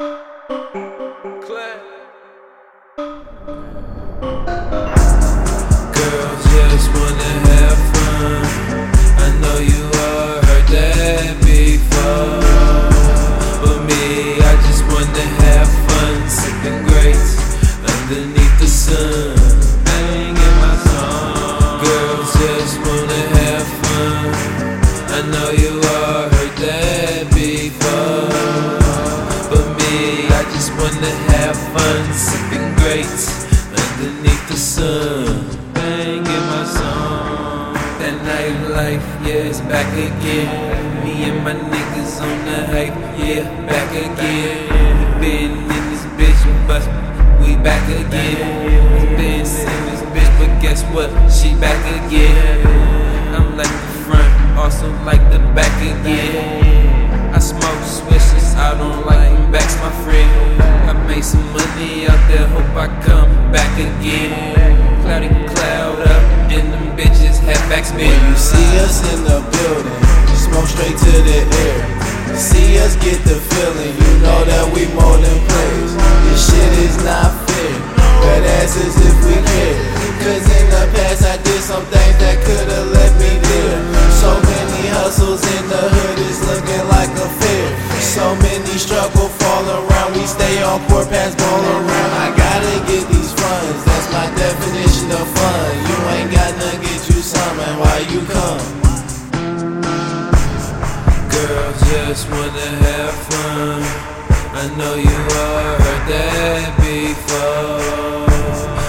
you sipping underneath the sun, banging my song. That nightlife, yeah, it's back again. Me and my niggas on the hype, yeah, back again. Been in this bitch, but we back again. Been in this bitch, but guess what? She back again. I'm like the front, also like the back again. I smoke swishes, I don't like backs, my friend. Money out there, hope I come back again. Cloudy cloud up, and them bitches have backs When you see us in the building, smoke straight to the air. See us get the feeling, you know that we more than players. This shit is not fair, but as as if we care. Cause in the past I did some things that could've left me there. So many hustles in the hood, is looking like a fair. So many struggle fall around, on court pass ball around. I gotta get these funds, that's my definition of fun. You ain't got nothing, get you some, and why you come? Girls just wanna have fun. I know you heard that before.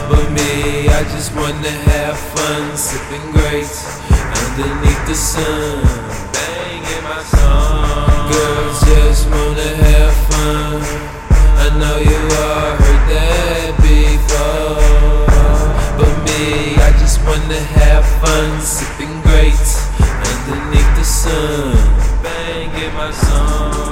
But me, I just wanna have fun, sipping grapes underneath the sun, Just wanna have fun, sipping grapes underneath the sun, banging my song.